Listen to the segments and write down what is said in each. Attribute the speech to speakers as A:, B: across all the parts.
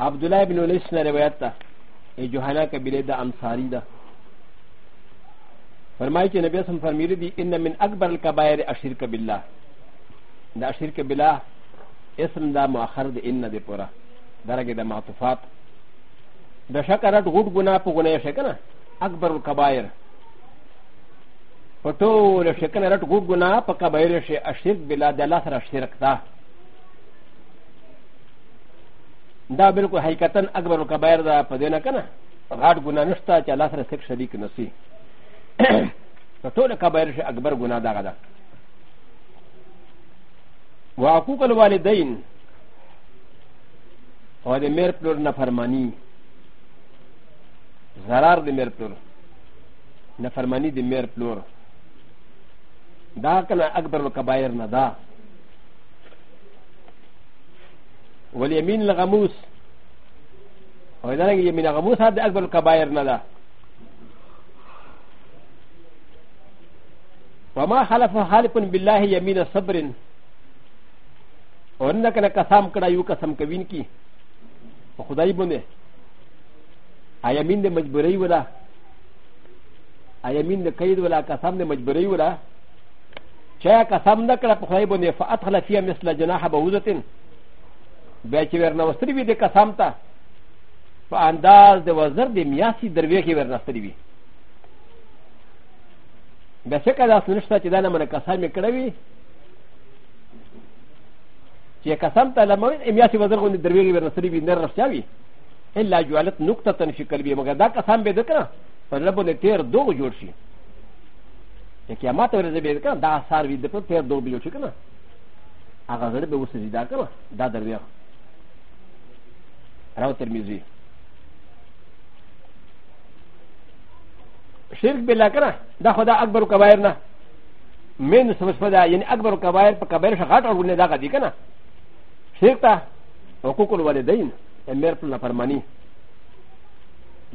A: عبد الله بن ليس نه روایت ده ای جوهانا قبیله ده انصاری ده فرمایي چې نبی سم فرمیلی دي ان من اکبر الكبائر اشرک بالله د اشرک بالله اسم دا مؤخر د ان دی پورا درګه د معطوفات د شکرات غټ ګنا په ګنا شي کنه اکبر الكبائر په ټول شي کنه رټ غټ ګنا په کبائر شي اشرک بالله د الله سره شرک ده دا بالکل حقیقتا اکبر الکبایر دا په دې نه کنه غاټ ګناه نشته چې الله سره سک شریک نسی په ټول کبایر شي اکبر ګناه دغه ده وعقوق الوالدین او د مېر پلور نفرمانی ضرر د مېر پلور نفرمانی د مېر پلور دا کنه اکبر الکبایر نه ده واليمين الغموس او دا رنګ يمين غموس هدا اکبر الكبائر نه ده وما خلف خالف بالله يمين صبر او نه کنه قسم کړه یو قسم کوین کی په خدای باندې ایمین د مجبورۍ ولا ایمین د قید ولا قسم د مجبورۍ ولا چا قسم نه کړه په خدای باندې فادخل فيها مثل جناح بعوضه بیا چې ورنوستري وي د قسم ته په انداز د وزر د میاسي درویخي ورنوستري وي بیا څه کله اصل نشته چې دا نه منه قسم یې کړی وي چې قسم ته لمر میاسي وزر غوندې درویخي ورنوستري وي نه رښتیا وي الا جعلت نقطه في قلبي مګر دا قسم به دکړه په لبو نه تیر دوه جوړ شي د قیامت ورځ به کنه دا سار وی د په تیر دوه بلو شي کنه هغه زړه به وسې دا کنه دا درویغ راو ترمذی شرک بالله کنه دا خدا اکبر کبایر نه من سمس فدا یعنی اکبر کبایر په کبایر شغاټ او نه دا غدی کنه شرک ته حقوق الوالدین امر پر فرمانی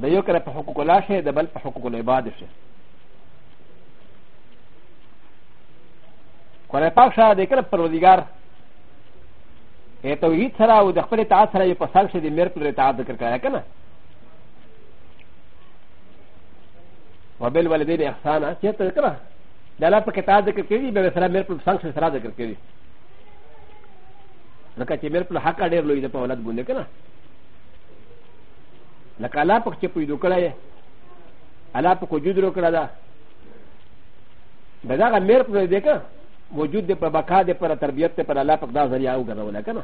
A: د یو کړه په حقوق الله شه د بل په حقوق العباد شه قرآن پاک شاه د کله پروردګار توحید سره او د خپل اطاعت سره یې په سر شې د میر پر اطاعت ذکر کړی که نه وبل والدین احسان چې ته کړه د الله په کتاب ذکر کوي به سره میر پر سنگ سره ذکر کوي لکه چې میر پر حق ډېر لوی د په اولاد باندې که نه لکه الله پک چې پیدا کړی الله په وجود رو کړه دا د دغه مېر پر دې که وجود دې په بقا دې پر تربیت دې پر الله په دا ذریعه وګرځوله که نه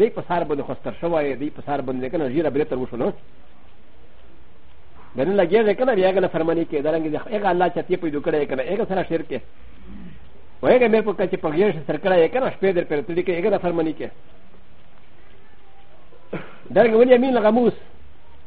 A: دې په سار باندې خوستر شوی دې په سار باندې که نه ژیره برې تر وشو نه د نن لګیا دی که نه بیا هغه نه فرماني کې درنګې دی هغه الله چتې پیدا کړی که نه هغه سره شیر کې و هغه مېر په کچې په غیر سر کړی که نه شپې در پر تلي کې هغه نه فرماني کې درنګې ولې امین لغموس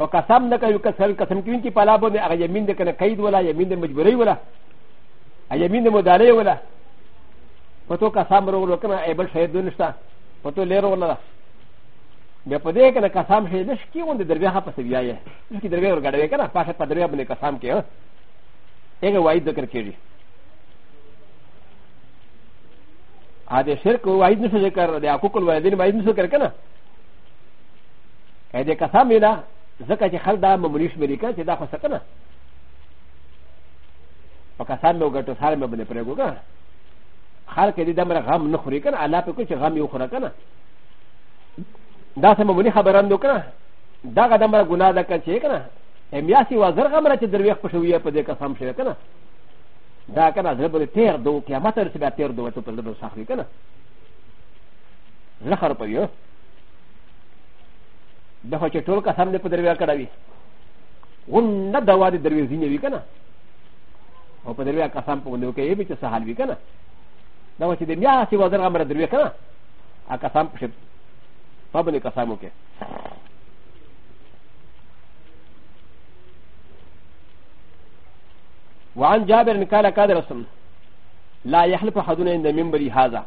A: او قسم نه کوي قسم قسم کوي چې په لا باندې هغه یمین د کنه قید ولا یمین د مجبوري ولا یمین د مدارې ولا په تو قسم ورو کنه ای بل شهید نشته په تو لرو ولا بیا په دې کنه قسم شي نش کی وند درویا په سویا یې نش کی درویا ورګړې کنه پاشه په درویا باندې قسم کې هغه وای ذکر کیږي ا دې شرک وای نشو ذکر د حقوق الوالدین وای نشو ذکر کنه ا دې قسم ویلا ځکه چې خلک دا ممنیش مې لیکل چې دا خو څه کنه په قسم مې وګټو سره مې باندې پرېږو کنه خلک دې دمر غم نه خوري کنه الله په کوچ غم یو خورا کنه دا سم مونږ خبران نو کنه دا غا دمر ګناه ده کنه چې کنه امیاسی وزر غم را چې درویخ په شویه په دې قسم شوی کنه دا کنه زه به تیر دو قیامت سره بیا تیر دو ته په دې سخري کنه زخر په یو د خو چې ټول کسان دې په درویا کړه وي غونه د وادي دروی ځینې وي که نه او په درویا کسان په غونډو کې یې به چې سهال وي که نه دا خو چې د بیا هسې وزر غمره دروی که نه هغه کسان پسې په بلې کسان وکړي وعن جابر قال قال رسول لا يحلف احدنا عند منبري هذا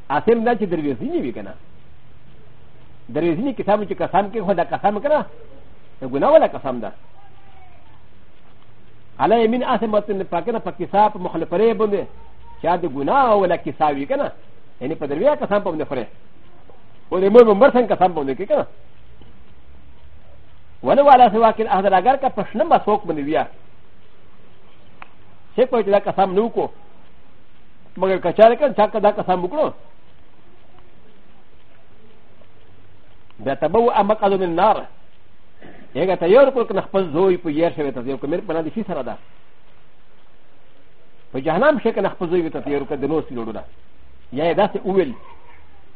A: اصل نه چې درویزی نه وي که نه درویزی نه کتاب چې قسم کې خو دا قسم که نه د ګناه ولا قسم ده علا یمین اصم وطن پاکنه په کسا په مخلفرې باندې چې د ګناه ولا کسا وي که نه یعنی په درویا قسم په باندې خورې او د مور ممبر څنګه قسم باندې کې که نه ولو علا سوا کې احضر اگر که په شنه مسوک باندې بیا څه کوي چې دا قسم نه وکړو مګر که چاره کړ چا که دا قسم وکړو بیا تبو امقد من النار هغه ته یو کول کنه خپل زوی په یې شوی ته یو کومر په نه دي شي سره ده په جهنم شي کنه خپل زوی ته یو کړه د نوس لوړو ده یا یې داسې وویل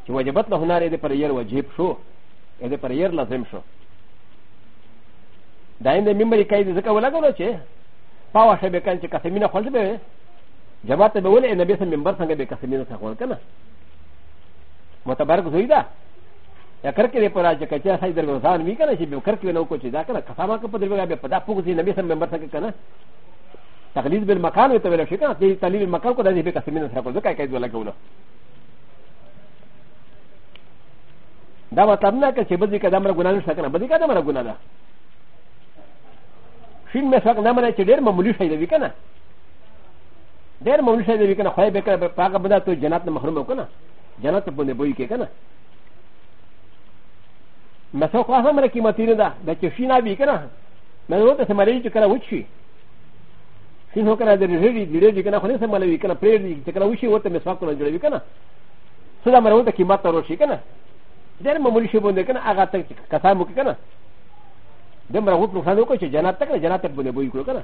A: چې وجبت له نار دې پر یې واجب شو دې پر یې لازم شو دا یې د ممبر کای دې ځکه ولګولو چې پاوه شبه کان چې کسمینه خلک به جماعت ته به ولې نبی سم منبر څنګه به کسمین څخه خور کنه متبرک زوی ده یا کر کې په راځي کې چې ساي درو ځان وی کنه چې به کر کې نو کو چې دا کنه کسما کې په درو به په دا پوګ دي نبی سم منبر څخه کنه تقلید بل مکان وي ته ویل شي کنه دې تعلیم مکان کو د دې به کسمین څخه کول ځکه کې دوه لګول دا مطلب نه چې بدی کده مر ګناه نشته کنه بدی کده مر ګناه ده شین مسواک نه منه چې ډېر معمولی شی دی کنه ډېر مولوي صاحب وي که نه خدای به کړه په هغه بده ته جنت نه محروم وکړه جنت ته باندې بوی کې که نه مسو خو هغه مره قیمتي نه ده د چې شي نه وي که نه مې ورته څه مری چې کله وچ شي شي نو که نه د رېږي د رېږي که نه خو نه څه ملوي که نه پرېږدي چې کله وشي ورته مسواک نه جوړوي که نه څه دا مره ورته قیمت ته روشي که نه ډېر معمولي شي باندې که نه هغه ته کسان وکړي که نه د مره غوټ نقصان وکړي چې جنت ته که نه جنت ته باندې بوی کړو که نه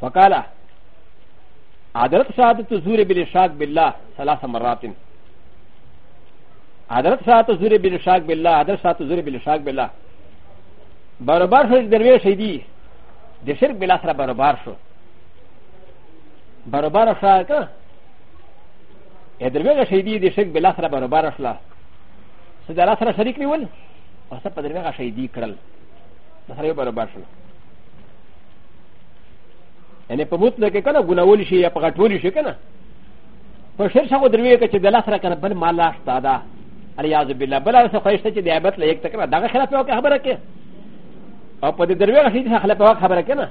A: فقال عدلت شهادت زور بالشاك بالله ثلاث مرات عدلت شهادت زور بالشاك بالله عدلت شهادت زور بالشاك بالله برابر شو درویش دی د شرک بلا سره برابر شو برابر شو که ا درویغه شهیدی د شرک بلا سره برابر شو سره د الله سره شریک نیول او سره په درویغه شهیدی کړل د سره یو برابر شول یعنی په مطلق کې کنه ګناول شي یا په غټول شي کنه په شر شغو دروي کې چې د الله سره کنه بل مال لاشتا ده الیاذ بالله بل سره خوښته چې د عیبت له یک تکره دغه خلاف یو خبره کې او په دې دروي کې چې خلاف یو خبره کې نه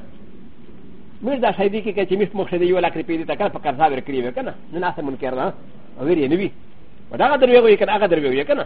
A: میر دا شایدی کې چې مش مخشه دی یو لاکري پیډي تکره په قرضا ورکړي وې کنه نه ناسه منکر نه ویری نه وی وداغه دروي وي کنه هغه دروي وي کنه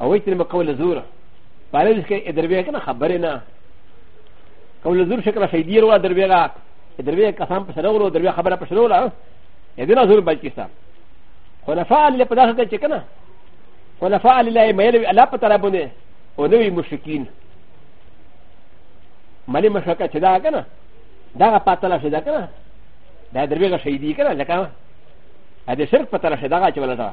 A: او وایي چې نه قول زور په هغه کې ادربیه کنه خبرې نه قول زور شکل فیدی ورو ادربیه غا ادربیه کسان په سره ورو ادربیه خبره په سره ورو ادربیه زور بچی سره خلفاء اللي په دغه کې کنه خلفاء اللي مېل الله په تعالی باندې او نوی مشرکین ملي مشرکه چې دا کنه دا پاتې لا شي دا کنه دا درویغه شهیدی کنه لکه دا شرک پتر شي دا چې ولا دا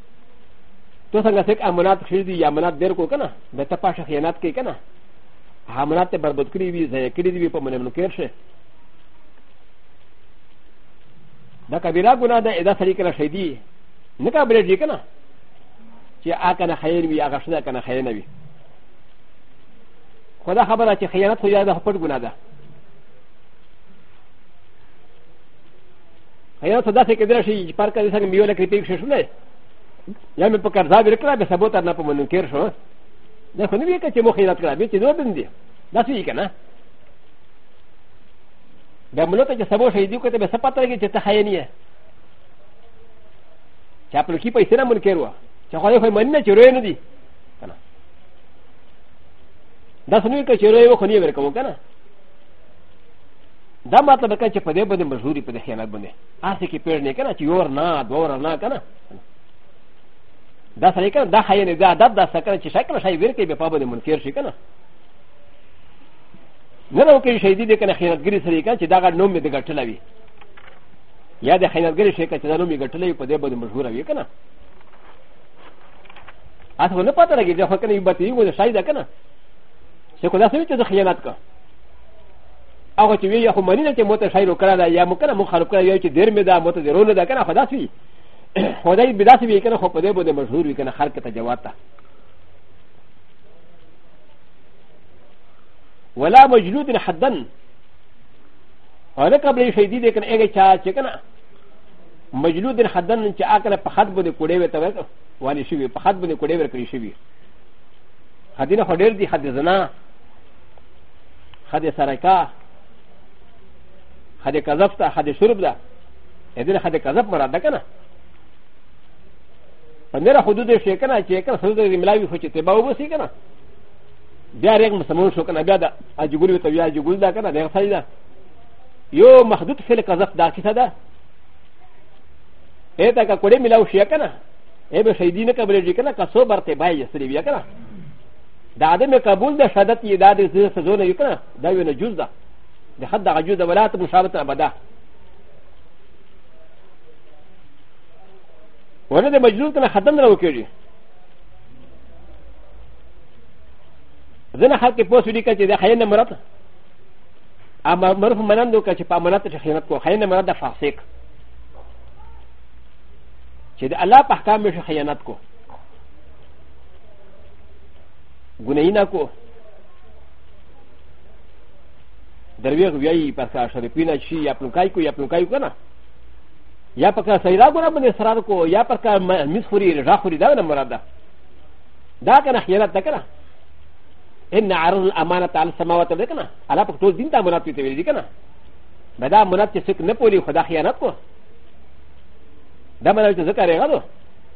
A: تو څنګه سک امانات خرید یا امانات بیر کو کنه به ته پاشه خیانت کوي کنه امانات ته برباد کړی وي ضایع کړی وي په منم نو کېر شي دا کبیره ګناه ده ادا سړي کنه شهیدی نه کابرې دي کنه چې آ کنه خیر وي هغه شنه کنه خیر نه وي خدا خبره چې خیانت خو یاده پټ ګناه ده یا څه داسې کېدای شي چې پارک دې څنګه میوه لکه پیک شو نه یا مې په قرضا بیر کړه به سبوت نه په منکر شو دا خو نه وی چې مو خیرات کړه به چې نور دم دي دا څه یې کنه دا ملته چې سبو شي دی کوته به سپات راګي چې ته خای نه یې چې خپل کی پیسې نه منکر و چې خو یې خو مننه چې روي نه دي کنه دا څه نه وی چې روي و خو نه ورکوم کنه دا مطلب کنه چې په دې باندې مشهوري په دې خیانت باندې هسې کې پیړ نه کنه چې یور نه دور نه کنه دا سړی کنه دا خیانه دا ادب دا سکه چې شکل شای ورته به په باندې منکر شي کنه نه نو کې شهیدی دې کنه خیانتګری سړی کنه چې دا غړ نوم دې ګټل وي یا د خیانتګری شي کنه چې دا نوم یې ګټل وي په دې باندې مشهور وي کنه اته نه پته لګي دا خو کنه یو بته یو شای دا کنه څه کو دا سړی چې خیانت کوي هغه چې وی خو منی نه چې موته شاعر وکړه دا یا مکنه مو خراب کړه یا چې ډیر مې دا موته درونه دا کنه خدا سي خدای بدا سي وی کنه خو په دې باندې مشهور وی کنه خلک ته جواب تا ولا مجلود حدن هغه قبل شي دي کنه هغه چا چې کنه مجلود حدن چې اکنه په خط باندې کوړې وته وته والی شي په خط باندې کوړې ور کړی شي حدینه خو ډیر دي حد زنا خد سرکا خد کذب تا خد شرب دا ادل خد کذب مراد کنه پندرا حدود شي کنه چې کنه حدود دې ملاوي خو چې تبا وبسي کنه بیا رنګ مسمون شو کنه بیا دا اجګول وي ته بیا اجګول دا کنه دا فائدہ یو محدود فعل کذب دا کیسه ده اې تا کا کوړې ملاو شي کنه اې به شهیدی نه کبرې کنه کا سو برته بای یې سری بیا کنه د عدم قبول د شهادت یې دا د سزو نه وي که نه دا یو نه جز ده د حد دغه جز د ولایت مشابهت ابدا ونه د مجنون کنه ختم نه وکړي ځنه خلک پوه شوي چې د خیال نه مراد اما مرف منند وکړه چې په امانت کې خیانت کوه خیال نه مراد د فاسق چې د الله په احکام کې خیانت کوه ګناهي نه کو درویغ ویایي پر کا شرپینه شي یا پلوکای کو یا پلوکای کو نه یا پر کا سیرا ګناه باندې اصرار کو یا پر کا مس خوري رضا خوري دا نه مراد ده دا کنه خیانت ده کنه ان عرض الامانه على السماوات ده کنه علا په ټول دین ته امانت ته ویل دي کنه دا دا امانت چې څوک نه پوری خدا خیانت کو دا مله چې ذکر یې غلو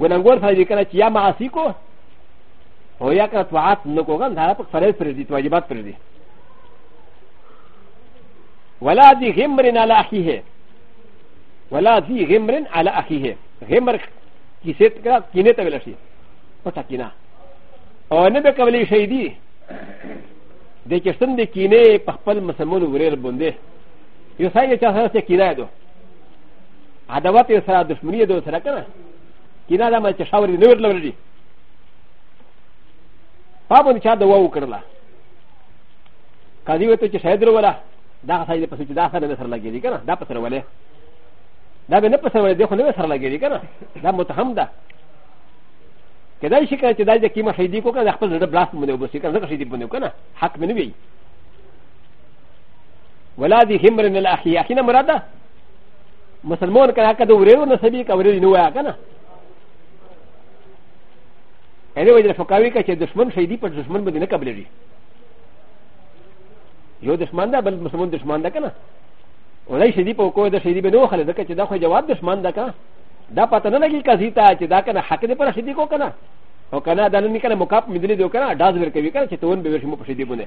A: ګناګور سره کنه چې یا معاصی کو او یا کنه طاعت نه کو غن دا په فرض پر دي واجبات پر دي ولا ذي غمر على اخيه ولا ذي غمر على اخيه غمر کیسه تکرا کینه ته ویل شي پټه کینه او نه به کولی شي دي د چشتن د کینې په خپل مسلمان ورېر باندې یو ساي چې هغه څه کینه ده عداوت یې سره دښمني یې د سره کنه کینه دا مې چې شاور نه ورل ورلې پابند چا دوا وکړله قاضي وته چې شاید وروله دا ځای دې پسې چې دا سره به سره لګېږي کنه دا پسې ولې دا به نه پسې ولې دغه نه سره لګېږي کنه دا متهم ده کدای شي کنه چې دا د کیمه شهیدی کو کنه خپل زړه بلاس مونږ وبسي کنه زړه شهیدی مونږ کنه حق مې نه وی ولا دي همر من الاخي اخي نه مراده مسلمان کنه که د ورېرو نه سبي که ورېري نه وایه که نه هغې وجه فقاوي که چې دښمن شهیدي پر دښمن باندې نه قبلېږي یو دښمن ده بل مسلمان دښمن ده که نه ولای شهیدي په وکړو د شهیدي به نه وخلې ځکه چې دا خو جواب دښمن ده که دا پته نه لګي که زیته چې دا که نه حق دې پر شهیدي کو که نه او که نه دا نه کنه مکاپ مې دلې دی که نه ډاز ورکوي که نه چې تون به ورشي مو په شهیدي باندې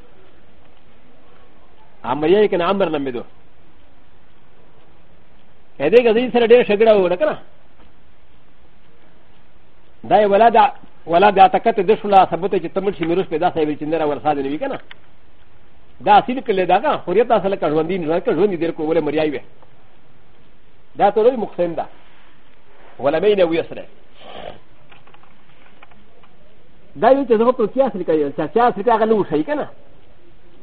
A: اما یې کنه امر نه مې دو ا دې غزي سره ډېر شګړه وره کنه دا یې ولا دا ولا بیا تکت د شولا ثبوت چې تمل شي مروس پیدا سوي چې نره ورساد نه وی کنه دا اصل کله دا غا خوريت اصل کا ژوندۍ نه کا ژوندۍ دیر کو ولې مریای وي دا ته لوی مقسم ده ولا مې نه وی سره دا یو چې زه په کې اصل کې یم چې اصل کې هغه نو شي کنه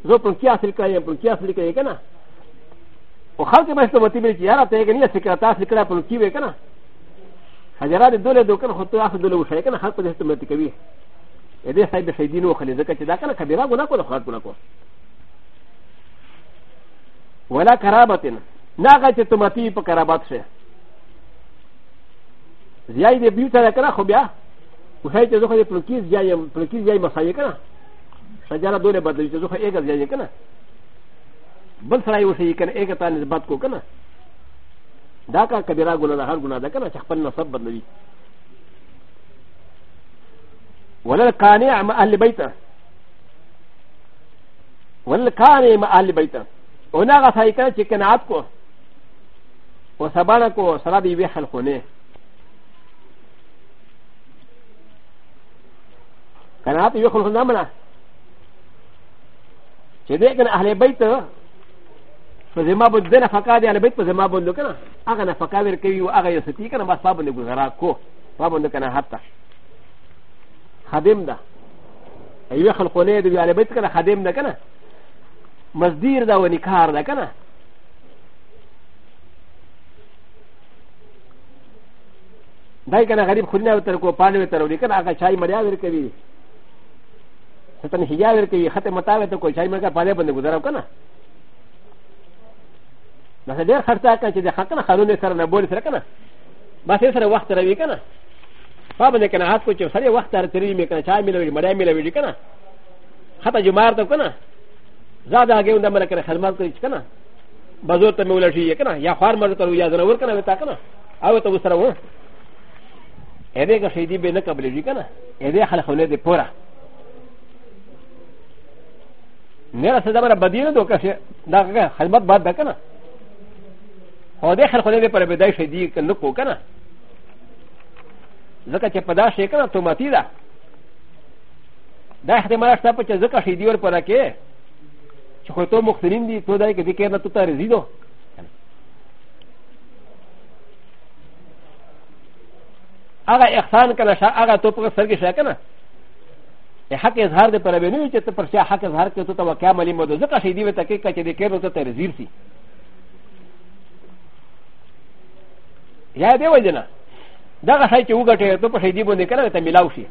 A: زه په کې اصل کې یم په کې اصل کې کنه او خلک به ته وتی به چې یاره ته غنی اصل کې تاسو اصل کې په کې وې کنه حجرات دوله دوکن خو ته اصل دوله وشي کنه خلک به ته مت کوي ا دې صاحب شي دین او خلې ځکه چې دا کنه کبیره ګناه کوله خلاص ګناه کوله ولا کرابتن ناغه چې تمتی په کرابات شه زیای دې بیوته کنه خو بیا و هي ته زه خو دې پلوکیز ځای یم پلوکیز ځای مساوي کنه شجره دوله بدلوي چې زه خو ایګه ځای یم کنه بل سړی وشي کنه ایګه ته نسبت کو کنه دا کا کبیره ګناه ده هر ګناه ده کنه چې خپل نسب بدلوي ولا القانع مع اهل بيته ولا القانع مع اهل بيته هنا غساي كان تشكن عبكو وسبانكو سرابي بيحل خونه کنه هغه یو خلک نه منه چې دې کنه اهل بیت په زما بود دنه فقا دی اهل بیت په زما بود کنه هغه نه فقا ور کوي او هغه یې ستی کنه بس پابند ګزارا کو پابند کنه حتی خادم ده ایوه خلقونه دی اهل بیت کنه خادم ده کنه مزدیر ده و نکار ده کنه دا کنه غریب خوري نه تر کو پانه تر ولي کنه هغه چای مړیا ور کوي ستن هيا ور کوي خته متاوي ته کو چای مګه پانه باندې گزارو کنه دا ډېر خرڅه کوي چې د خکنه خلونه سره نه بول سره کنه بس یې سره وخت راوي کنه په باندې کنه هات کو چې سره وخت تر تری مې کنه چای ملوي مړیا ملوي کنه خته جمار ته کنه زاد هغه اندمره کنه خدمت کوي کنه بازو ته مې ولاړ شي کنه یا خار مرز کړو یا زنور کنه وتا کنه او ته وسره و اې دې که شهیدی به نه قبلې شي کنه اې دې خلک نه دې پورا نه راځه دا مر بدینه دوه کښه دا خدمت بعد ده کنه هو دې خلک نه دې پر بدای شهیدی کنه کو کنه ځکه چې په دا شي کنه تومتی ده دا احتمال شته چې ځکه شهیدی ور پر کې چې خو ته مختنین دي تو دای کې دې کې نه تو ته رزي دو هغه احسان کنه شا هغه تو په سر کې شا کنه حق اظهار دې پر بنوي چې ته پر شا حق اظهار کې ته واقعا ملي مو ځکه شي دی وته کې کچې دې کې نو ته رزي سي یا دې وجنه دا غشای چې وګټه ته په شي دی باندې کنه ته ملاوي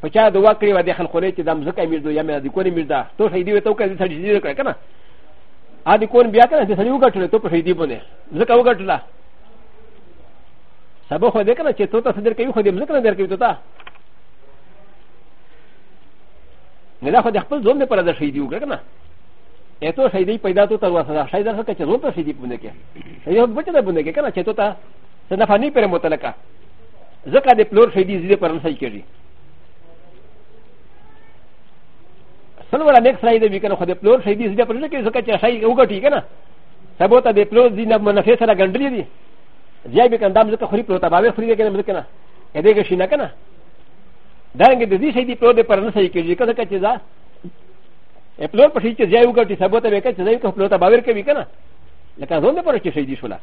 A: په چا د وکړې و د خلکو نه چې د مځکه امیر دو یا مې د کور امیر ده تو شهیدي وي ته وکړې د سړي شهیدي وکړې که نه ا د کور بیا که نه د سړي وګټله تو په شهیدي باندې مځکه وګټله سبا خو دې که نه چې تو ته څه درکوي خو دې مځکه نه درکوي تو ته نه دا خو د خپل ځوم لپاره د شهیدي وکړه که نه ا تو شهیدي پیدا تو ته ورسره شهیدار څه که چې ځوم ته شهیدي باندې کې شهیدي بچه ده باندې کې که نه چې تو ته ته نه فنی پر متلکه ځکه د پلور شي دي زیاده پر نسل کېږي سل ولا نیکس راي دی کنه خو د پلور شي دي زیاده پر نه کې ځکه چې شي وګټي کنه سبو ته د پلور دي نه منافع سره ګنډلې دي زیای به کنه دام ځکه خوري پلو تباوي خوري کنه مزه کنه اې دې کې شي نه کنه دا رنګ د دې شي دي پلور د پر نسل کېږي کله چې ځا پلور په شي چې زیای وګټي سبو ته به کې چې زیای کو پلو تباوي کوي کنه لکه زونه پر کې شي دي شولا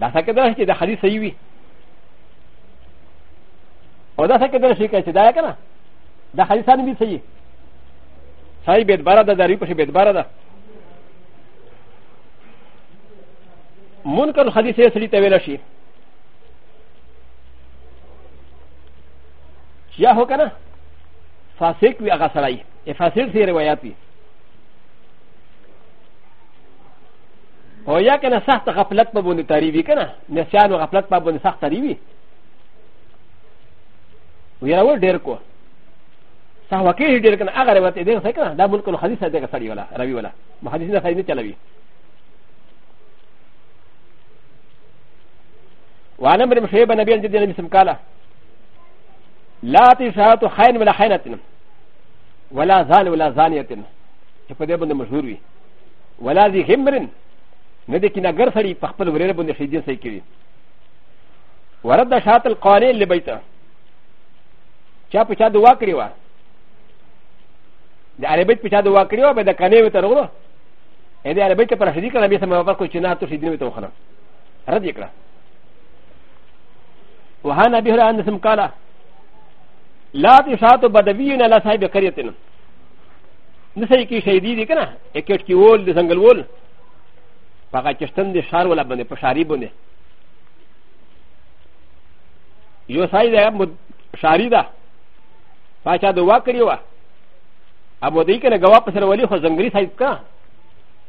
A: دا څه کېدل چې د حدیث صحیح وي او دا څه کېدل شي چې دا کنه دا حدیث نه وي صحیح صحیح بیت بارا ده داری پښې بیت بارا ده منکر حدیث یې سړي ته ویل شي یا هو کنه فاسق وي هغه سړی فاسق سي روایت وي او یا کنه سخت غفلت په باندې تاری وی کنه نسیان او غفلت په باندې سخت تاری وی ویرا ول ډیر کو سهو کې ډیر کنه هغه روایت دې څه کنه دا ملک الحدیث دې سړی ولا روي ولا محدث نه فائدې چلوي وانا من مشيب النبي عن جدي النبي سم قال لا تشهد خين ولا خينة ولا زان ولا زانية فدي بند مشهور وي ولا ذي غمر نه دي كنا غير سري بخبل ورير بند شديد سي كري ورد شات القانع لبيته چا په چا دوا کړی و د عربیت په چا دوا کړی و به د کنې وته وروړو ا دې عربیت پر شدی کړه به سم واپس کو چې نه تو شدی وته وخره رد یې کړه وها نبی هر ان سم کالا لا تشات بدوی نه لا صاحب کریتن نسای کی شهیدی دی کنه اکټ کی ول د زنګل ول پاګه چشتن دی شار ولا باندې پشاری باندې یو سای دا شاری دا پاچا دوا کړی و ابو دی کنه گوا پر ولی خو زنګلی سای کا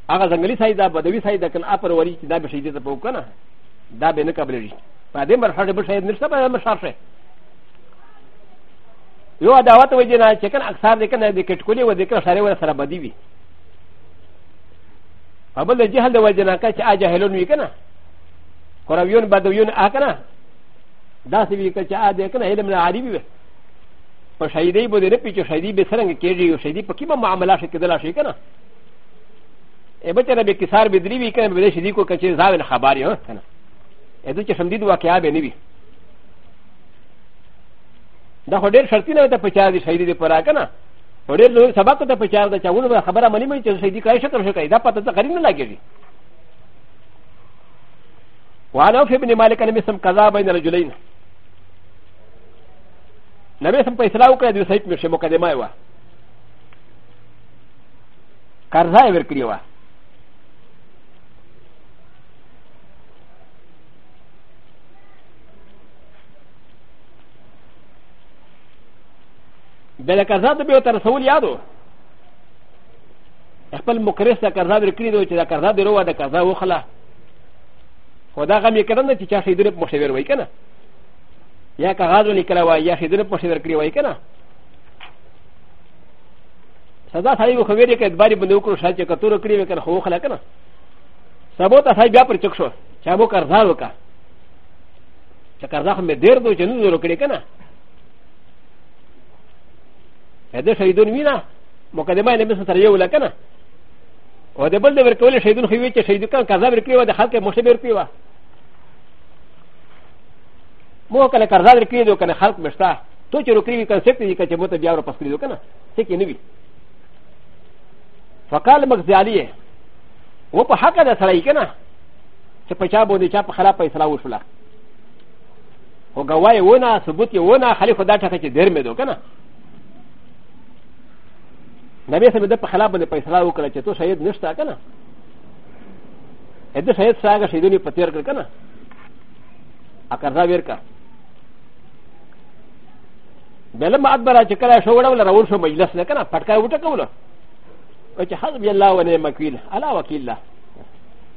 A: هغه زنګلی سای دا بدوی سای دا کنه اپر ولی چې دا به شهیدی ته پو کنه دا به نه قبلېږي په دې مرحله به شهید نشته به مشار شي یو عداوت وجه نه چې کنه اکثر دې کنه د کټکولې و دې کنه سره ور سره بدی وي په بل جهل د وجه نه چې اجه هلون وی کنه قرویون بدویون آ کنه داسې وی چې ا دې کنه علم نه عالي وي په شهیدې بده نه پیچو شهیدې به څنګه کېږي او شهیدې په کیمه معاملات کې دلا شي کنه ا ب ت ر ب ك س ا ر ب د ر ي و ي ك ن ب د ش د ي ك و ك ش ي ز ا و ن خباري ه ك ن ا د و ك ش م د ي د و ك ي ا ب ن ب ي دا خو ډېر شرطي نه ته پچار دي شهیدي دې پرا که نه خو ډېر لوی سبق ته پچار ده چې اول به خبره مني مې چې شهیدي کړای شکل شو کوي دا پته ته غریب نه لګېږي وعن اوف ابن مالک ان مسلم قضا بین رجلین نبی سم په اسلام کې د سید مشه مقدمه و قرضه یې ورکړی و به له قرضه ته به ورته رسول یاد و خپل مکرس ته قرضه ورکړي دو چې دا قرضه دې روه د قرضه وخله خو دا غم یې کړی نه چې چا شهیدونه په مشویر وایي که نه یا کاغذ ولیکلی وایي یا شهیدونه په مشویر کړي وایي که نه سزا سړی به خو ویرې که ادباري باندې وکړو شاید چې کتور کړي وي که نه خو وخله که نه سبو ته سړی بیا پر چک شو چا مو قرضه وکړه چې قرضه خو مې ډېر دوی چې نن زر کړی که نه هدا شهيدون وينا مقدمه نبي سره یو لکنه او د بل د ورکول شهيدون خو وی چې شهيد کان قضا ورکړي و د خلک مخه ورکړي و مو کله قرضا ورکړي دو کنه خلک مشتا تو چې ورکړي وی کنسپټ دي چې مو ته بیا ور پس کړی دو کنه څه کې نه وی فقال مغزاليه و په حق ده سړی کنه چې په چا باندې چا په خلاف فیصله وشوله خو ګواه و نه ثبوت یې و نه خالي خو دا ټکه چې ډېر مې دو که نه نبی سم د په خلاف باندې فیصله وکړه چې تو شهید نشته که نه د شهید سره هغه شهیدونی په تېر کړ که نه اکرزا ویر کړه بیا لما ادبره چې کله شو وړوله راول شو مجلس نه که نه پټکای وټکوله چې حسبي الله ونعم وکیل الله وکیل الله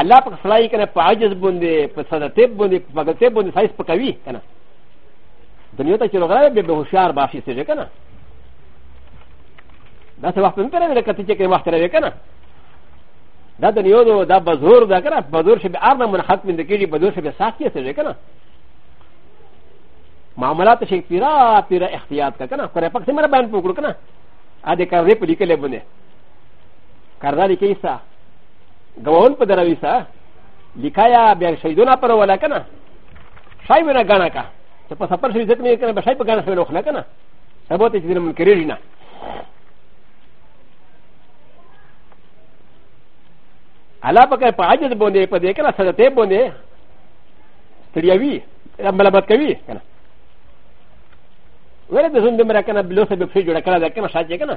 A: الله په سړی کنه په عجز باندې په صدتیب باندې په فقلتیب باندې سایس پکوي کنه دنیا ته چې راغلی به به هوښیار باشي سږي کنه دا څه وخت نه پرې لکه ته چې کوم وخت راوي کنه دا دنیا دو دا بزور دا کنه بزور شي به ارنه من حق من دکېږي بزور شي به صاف کې سږي کنه معاملات شي پیرا پیرا احتیاط کا کنه کړه پک سمره باندې پکړو کنه ا دې کار دې په لیکلې باندې کار دا لیکي سا غوون په دروي سا لکايا بيا شهيدونا پر ولا كنا شاي منا غانا كا ته په سفر شي ځکه مې کنه بشای په غانا شوی لوخ نه کنه سبا ته چې دې منکرې نه الا پکې په عجز باندې په دې کنه سجته باندې تریوي ملامت کوي کنه ولې د زوم دمر کنه بلو سبب شي جوړ کړه دا کنه شاته کنه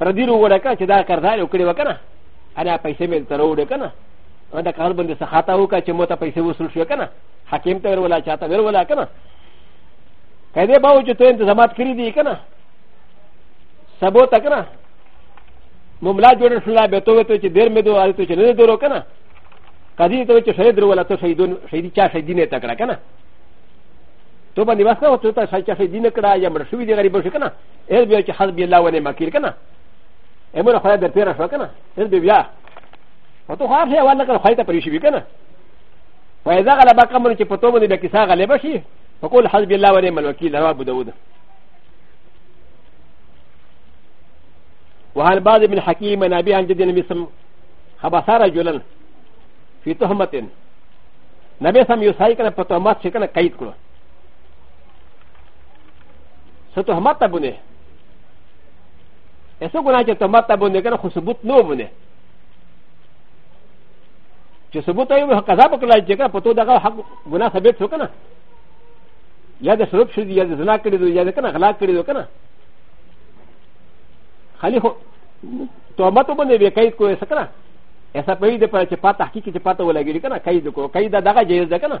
A: ردی رو وړه کنه چې دا کردار وکړي وکنه انا پیسې مې تر وړه کنه نو دا کار باندې سخاته وکړه چې مو ته پیسې وصول شو کنه حکیم ته ورولا چاته ورولا کنه کله به و چې ته انتظامات کړی دی کنه سبو ته کنه مملا جوړ شو لا به ته وته چې ډیر مې دوه ته چې نه درو کنه قضیه ته چې شهید ورولا ته شهیدون شهیدی چا شهیدی نه تکړه کنه تو باندې واسه او ته شهیدی نه کړه یا مړ شوی دی غریب شو کنه ال بیا چې حد بیا الله ولې مکیر کنه امر خدای در پیرا شو کنه ال بیا او ته خار شي ولا کنه خدای ته پریشي وی کنه فاذا غلب قمر چې پتو باندې بیا کیسه غلبه شي فقول حد بیا الله ولې مل وکیل رواه ابو داود وهل بعض من حكيم نبي عن جد المسلم خبث رجلا في تهمة نبي سم يسايكنا فتهمات شكنا كيد كنا څه تهمت ته بونه ایسو ګناه چې تهمت ته بونه کنه خو ثبوت نو بونه چې ثبوت یې قضا وکړه چې کنه په تو دغه حق ګناه ثابت شو کنه یا د شرب شو یا د زنا کړی دی یا د کنه غلا کړی دی کنه خالی خو تهمت بونه وی کید کوی سکنه ایسا په دې پر چې پات تحقیق چې پات ولګی کنه کید کو کید دغه جایز ده کنه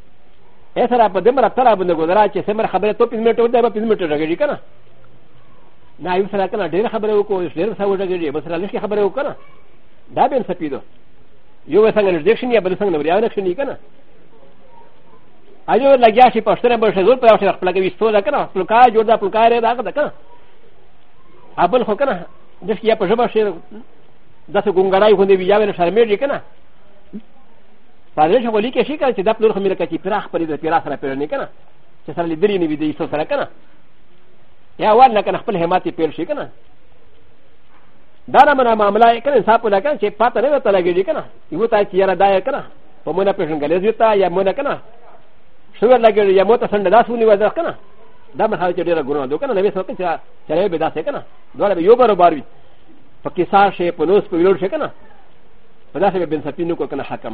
A: ا سره په دمر تر باندې ګذرا چې سمر خبره ته پنځه میټر ده په پنځه میټر راګړي کنه نه یو سره کنه ډېر خبره وکړو ډېر څه وډګړي بس را لږه خبره وکړه دا به سپیدو یو څنګه ریډکشن یا بل څنګه وریا ریډکشن یې کنه اجو لګیا شي پښتنه به شزور پر اوسه خپل کې وستو ده کنه خپل کار جوړ ده خپل کار یې راغله کنه ابل خو کنه د شي په ژبه شي داسې ګونګړای خو دې بیا ور شرمېږي کنه په دې شغل کې شي کنه چې دا پلور خو مې لکه چې پراخ پرې د پیرا سره پیرنې کنه چې سره لیدلې نه وي د یسو سره کنه یا وال نه کنه خپل همت یې پیر شي کنه دا نه منه معامله یې کنه انصاف ولا کنه چې پاته نه وته لګېږي کنه یو ته چې یاره دا یې کنه په مونږه پېښن غلې زیتا یا مونږه کنه شوګر لګېږي یا موته څنډه داس ونی وځه کنه دا مې حال چې ډېره ګناه ده کنه نوې سوکه چې چلې به داسې کنه دوړ به یو برابر وي په کیسه شي په نوس په ویلوړ شي کنه په داسې به بنسپي نه کو کنه حکم